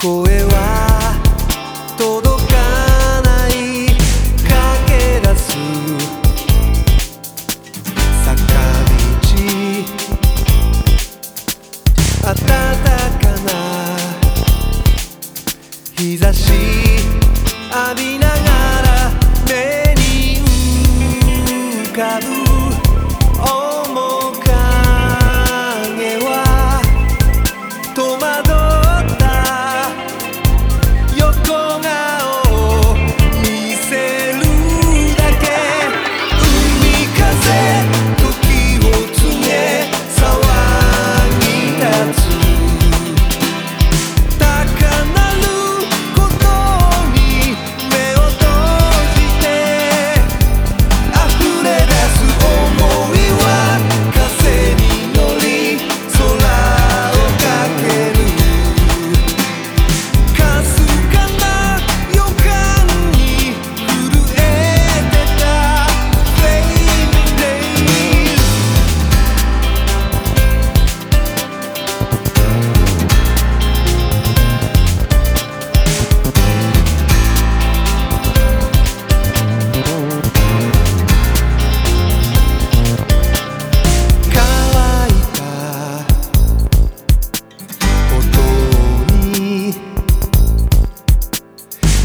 声は届かない駆け出す坂道暖かな日差し浴びながら目に浮かぶ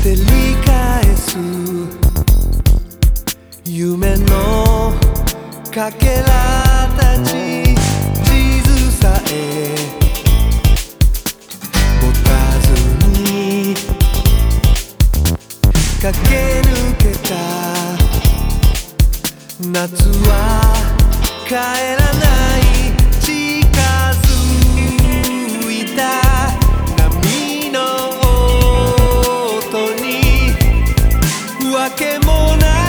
照り返す夢のかけらたち地図さえ持たずに駆け抜けた夏は帰らない more now